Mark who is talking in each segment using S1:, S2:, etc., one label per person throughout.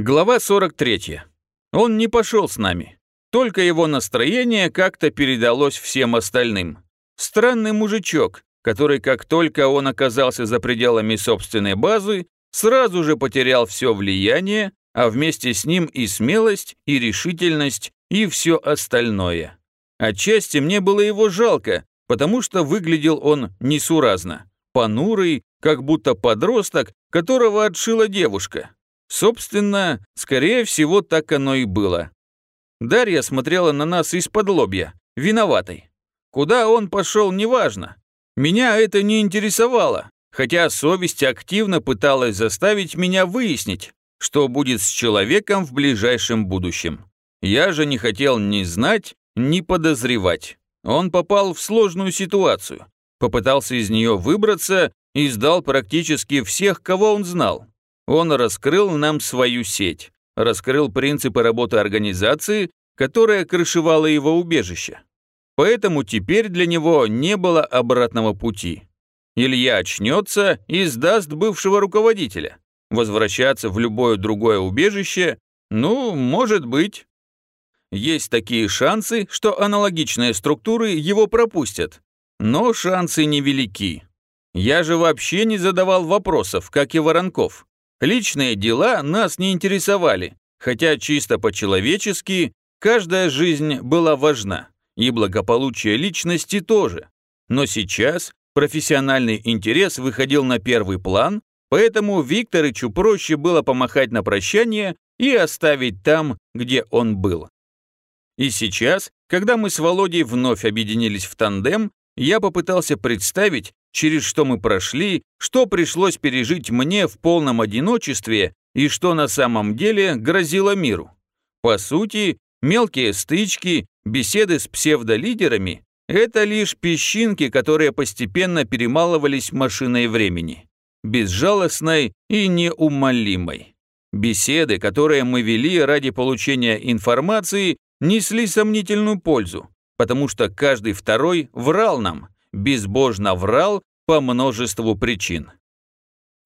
S1: Глава 43. Он не пошел с нами. Только его настроение как-то передалось всем остальным. Странный мужичок, который как только он оказался за пределами собственной базы, сразу же потерял все влияние, а вместе с ним и смелость, и решительность, и все остальное. Отчасти мне было его жалко, потому что выглядел он несуразно, понурый, как будто подросток, которого отшила девушка. Собственно, скорее всего, так оно и было. Дарья смотрела на нас из-под лобья, виноватой. Куда он пошел, неважно. Меня это не интересовало, хотя совесть активно пыталась заставить меня выяснить, что будет с человеком в ближайшем будущем. Я же не хотел ни знать, ни подозревать. Он попал в сложную ситуацию, попытался из нее выбраться и сдал практически всех, кого он знал. Он раскрыл нам свою сеть, раскрыл принципы работы организации, которая крышевала его убежище. Поэтому теперь для него не было обратного пути. Илья очнется и сдаст бывшего руководителя. Возвращаться в любое другое убежище, ну, может быть. Есть такие шансы, что аналогичные структуры его пропустят. Но шансы невелики. Я же вообще не задавал вопросов, как и Воронков. Личные дела нас не интересовали, хотя чисто по-человечески каждая жизнь была важна, и благополучие личности тоже. Но сейчас профессиональный интерес выходил на первый план, поэтому Викторычу проще было помахать на прощание и оставить там, где он был. И сейчас, когда мы с Володей вновь объединились в тандем, я попытался представить, через что мы прошли, что пришлось пережить мне в полном одиночестве и что на самом деле грозило миру. По сути, мелкие стычки, беседы с псевдолидерами – это лишь песчинки, которые постепенно перемалывались машиной времени. Безжалостной и неумолимой. Беседы, которые мы вели ради получения информации, несли сомнительную пользу, потому что каждый второй врал нам – безбожно врал по множеству причин.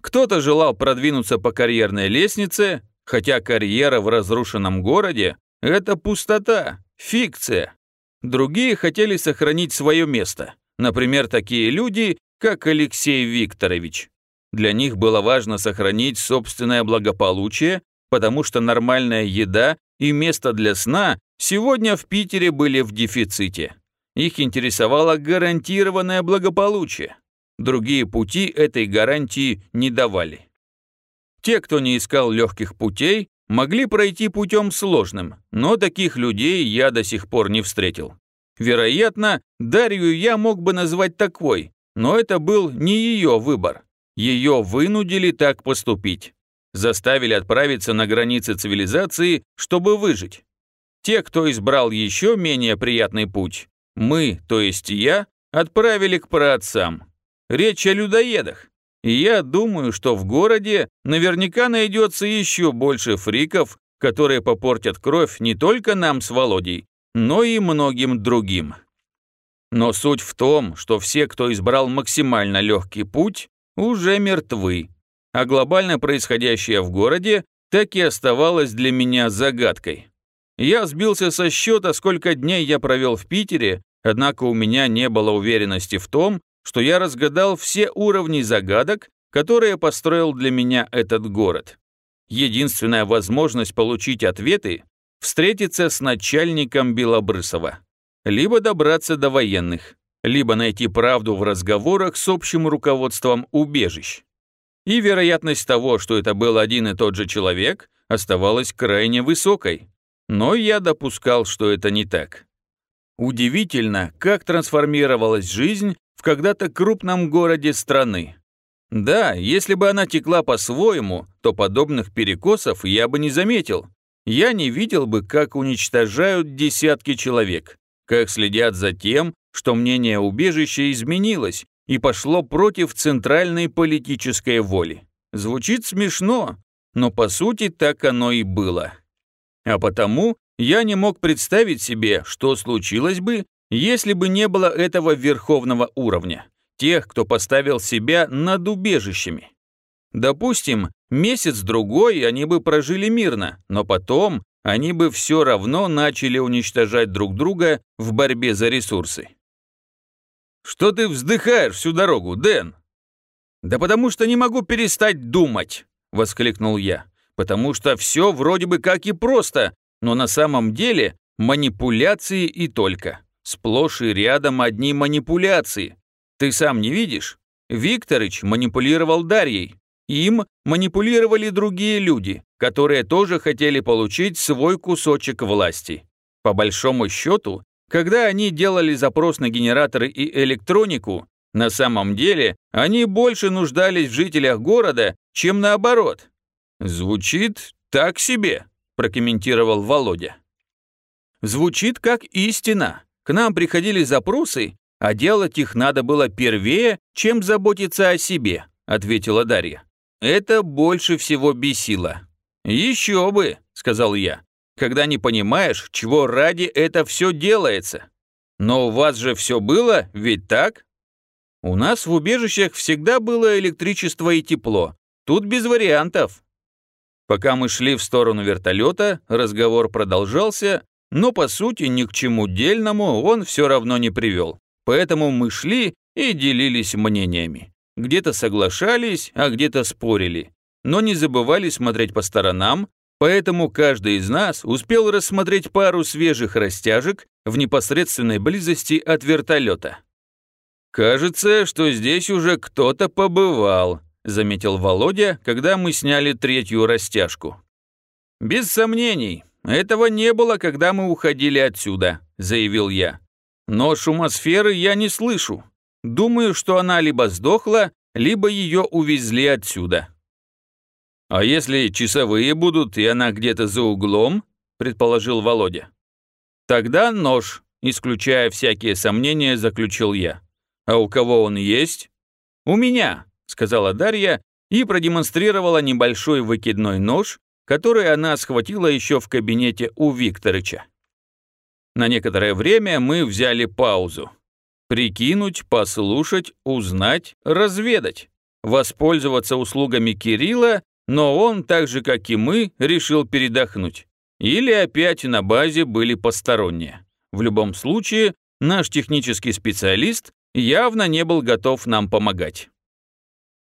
S1: Кто-то желал продвинуться по карьерной лестнице, хотя карьера в разрушенном городе – это пустота, фикция. Другие хотели сохранить свое место, например, такие люди, как Алексей Викторович. Для них было важно сохранить собственное благополучие, потому что нормальная еда и место для сна сегодня в Питере были в дефиците. Их интересовало гарантированное благополучие. Другие пути этой гарантии не давали. Те, кто не искал легких путей, могли пройти путем сложным, но таких людей я до сих пор не встретил. Вероятно, Дарью я мог бы назвать такой, но это был не ее выбор. Ее вынудили так поступить. Заставили отправиться на границы цивилизации, чтобы выжить. Те, кто избрал еще менее приятный путь, мы, то есть я, отправили к праотцам. Речь о людоедах. И я думаю, что в городе наверняка найдется еще больше фриков, которые попортят кровь не только нам с Володей, но и многим другим. Но суть в том, что все, кто избрал максимально легкий путь, уже мертвы, а глобально происходящее в городе так и оставалось для меня загадкой. Я сбился со счета, сколько дней я провел в Питере, однако у меня не было уверенности в том, что я разгадал все уровни загадок, которые построил для меня этот город. Единственная возможность получить ответы – встретиться с начальником Белобрысова. Либо добраться до военных, либо найти правду в разговорах с общим руководством убежищ. И вероятность того, что это был один и тот же человек, оставалась крайне высокой. Но я допускал, что это не так. Удивительно, как трансформировалась жизнь в когда-то крупном городе страны. Да, если бы она текла по-своему, то подобных перекосов я бы не заметил. Я не видел бы, как уничтожают десятки человек, как следят за тем, что мнение убежища изменилось и пошло против центральной политической воли. Звучит смешно, но по сути так оно и было. А потому я не мог представить себе, что случилось бы, если бы не было этого верховного уровня, тех, кто поставил себя над убежищами. Допустим, месяц-другой они бы прожили мирно, но потом они бы все равно начали уничтожать друг друга в борьбе за ресурсы. «Что ты вздыхаешь всю дорогу, Дэн?» «Да потому что не могу перестать думать», — воскликнул я. «Потому что все вроде бы как и просто, но на самом деле манипуляции и только. Сплошь и рядом одни манипуляции. Ты сам не видишь? Викторыч манипулировал Дарьей. Им манипулировали другие люди, которые тоже хотели получить свой кусочек власти. По большому счету, когда они делали запрос на генераторы и электронику, на самом деле они больше нуждались в жителях города, чем наоборот. «Звучит так себе», – прокомментировал Володя. «Звучит как истина. К нам приходили запросы, а делать их надо было первее, чем заботиться о себе», – ответила Дарья. «Это больше всего бесило». «Еще бы», – сказал я когда не понимаешь, чего ради это все делается. Но у вас же все было, ведь так? У нас в убежищах всегда было электричество и тепло. Тут без вариантов. Пока мы шли в сторону вертолета, разговор продолжался, но по сути ни к чему дельному он все равно не привел. Поэтому мы шли и делились мнениями. Где-то соглашались, а где-то спорили. Но не забывали смотреть по сторонам Поэтому каждый из нас успел рассмотреть пару свежих растяжек в непосредственной близости от вертолета. «Кажется, что здесь уже кто-то побывал», – заметил Володя, когда мы сняли третью растяжку. «Без сомнений, этого не было, когда мы уходили отсюда», – заявил я. «Но шумосферы я не слышу. Думаю, что она либо сдохла, либо ее увезли отсюда». «А если часовые будут, и она где-то за углом?» – предположил Володя. «Тогда нож», – исключая всякие сомнения, заключил я. «А у кого он есть?» «У меня», – сказала Дарья и продемонстрировала небольшой выкидной нож, который она схватила еще в кабинете у Викторыча. На некоторое время мы взяли паузу. Прикинуть, послушать, узнать, разведать. Воспользоваться услугами Кирилла но он, так же как и мы, решил передохнуть. Или опять на базе были посторонние. В любом случае, наш технический специалист явно не был готов нам помогать.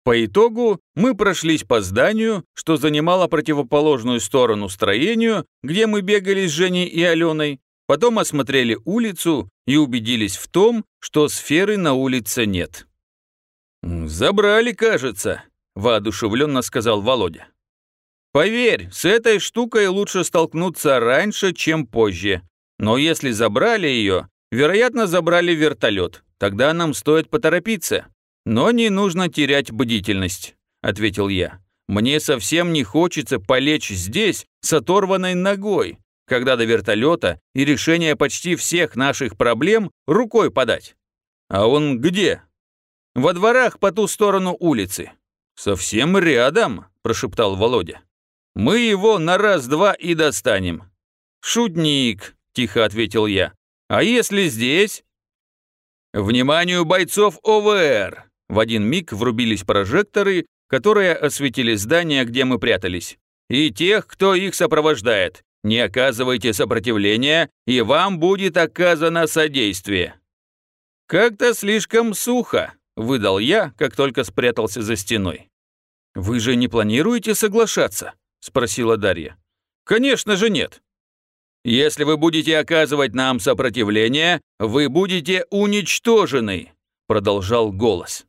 S1: По итогу мы прошлись по зданию, что занимало противоположную сторону строению, где мы бегали с Женей и Аленой, потом осмотрели улицу и убедились в том, что сферы на улице нет. «Забрали, кажется», воодушевленно сказал Володя. Поверь, с этой штукой лучше столкнуться раньше, чем позже. Но если забрали ее, вероятно, забрали вертолет. Тогда нам стоит поторопиться. Но не нужно терять бдительность, ответил я. Мне совсем не хочется полечь здесь с оторванной ногой, когда до вертолета и решения почти всех наших проблем рукой подать. А он где? Во дворах по ту сторону улицы. «Совсем рядом», – прошептал Володя. «Мы его на раз-два и достанем». «Шутник», – тихо ответил я. «А если здесь?» «Вниманию бойцов ОВР!» В один миг врубились прожекторы, которые осветили здание, где мы прятались. «И тех, кто их сопровождает. Не оказывайте сопротивления, и вам будет оказано содействие». «Как-то слишком сухо», Выдал я, как только спрятался за стеной. «Вы же не планируете соглашаться?» Спросила Дарья. «Конечно же нет. Если вы будете оказывать нам сопротивление, вы будете уничтожены», продолжал голос.